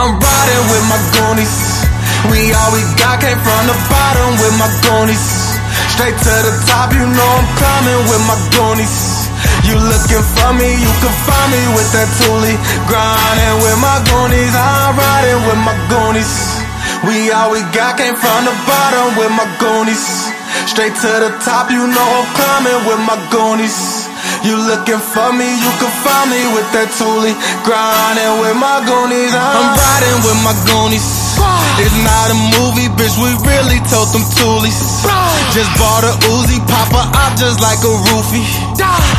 I'm riding with my goonies. We all we got came from the bottom with my goonies. Straight to the top, you know I'm coming with my goonies. You looking for me, you can find me with that toolie. Grinding with my goonies, I'm riding with my goonies. We all we got came from the bottom with my goonies. Straight to the top, you know I'm coming with my goonies. You looking for me, you can find me with that toolie. Grinding with my goonies, uh. I'm riding with my goonies. It's not a movie, bitch, we really told them toolies. Just bought a Uzi, pop a op just like a roofie.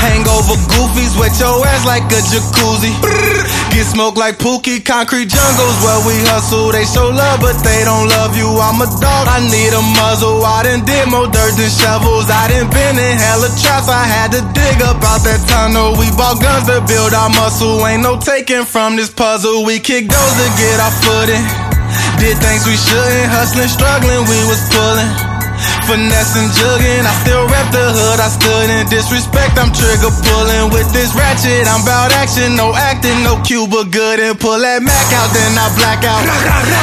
Hangover goofies, wet your ass like a jacuzzi. Get smoked like Pookie, concrete jungles where we hustle. They show love, but they don't love you. I'm a dog, I need a muzzle. I done did more dirt than shovels. I done been in hella traps, I had to dig up out that tunnel. We bought guns to build our muscle. Ain't no taking from this puzzle. We kick those to get our footing. Did things we shouldn't, hustling, struggling, we was pulling. Finessing, jugging, I still the hood, I stood in disrespect, I'm trigger pulling with this ratchet. I'm bout action, no acting, no Cuba good, and pull that Mac out, then I black out.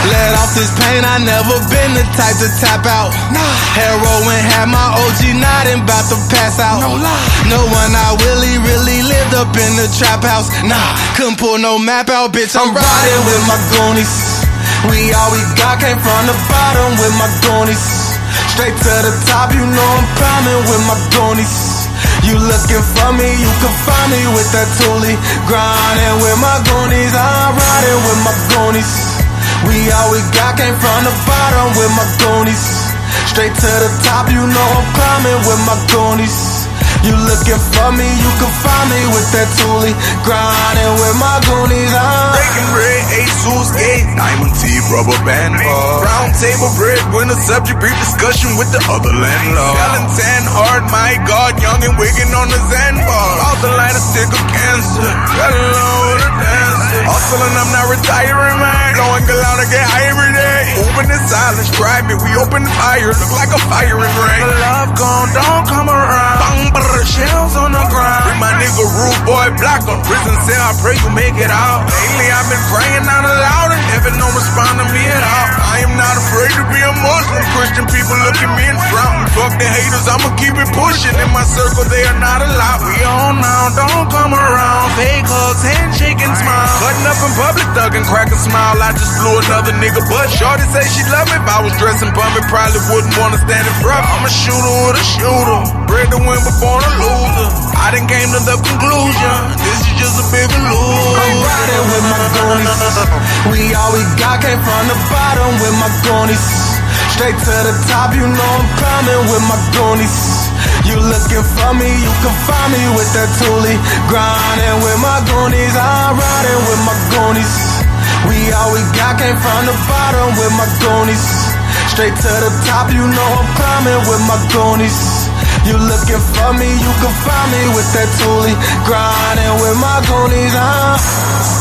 Let off this pain, I never been the type to tap out. Nah, heroin had my OG nodding, bout to pass out. No one I really, really lived up in the trap house. Nah, couldn't pull no map out, bitch, I'm riding with my goonies. We all we got came from the bottom with my goonies. Straight to the top, you know I'm coming with my goonies. You looking for me, you can find me with that toolie. Grinding with my goonies, I'm riding with my goonies. We all we got came from the bottom with my goonies. Straight to the top, you know I'm coming with my goonies. You looking for me, you can find me with that toolie. Grinding with my goonies, I'm Breaking bread, ASUS gate, diamond teeth, rubber band bar. Round table bread, when the subject brief discussion with the other landlord. Valentine hard, my God, young and wiggin' on the Zanbar. Off the line, a stick of cancer. Got alone with a dancer. Hustling, I'm not retiring, man. Blowing galana, get high every day. Open the silence, private, we open the fire. Look like a firing range. The love gone, don't come around. Bang, brr, shells on the ground. Bring my nigga rude boy black on prison cell. I pray you make it out. Lately I've been praying out aloud and heaven don't respond to me at all. I am not afraid to be a Muslim. Christian people look at me and frown. Fuck the haters, I'ma keep it pushing. In my circle, they are not allowed. We on now, don't come around. Fake hugs, handshake and up in public, thugging, crack a smile. I just blew another nigga butt. Shorty say she love me. If I was dressing bumpy, probably wouldn't wanna stand in front. I'm a shooter with a shooter. Bred to win before the loser. I done came to the conclusion. This is just a big I'm illusion. riding with my goonies. We all we got came from the bottom with my goonies. Straight to the top, you know I'm coming with my goonies. You looking for me, you can find me with that toolie. Grinding with my goonies, I'm riding with my goonies. We all we got came from the bottom with my goonies. Straight to the top, you know I'm climbing with my goonies. You looking for me, you can find me with that toolie. Grinding with my goonies, uh.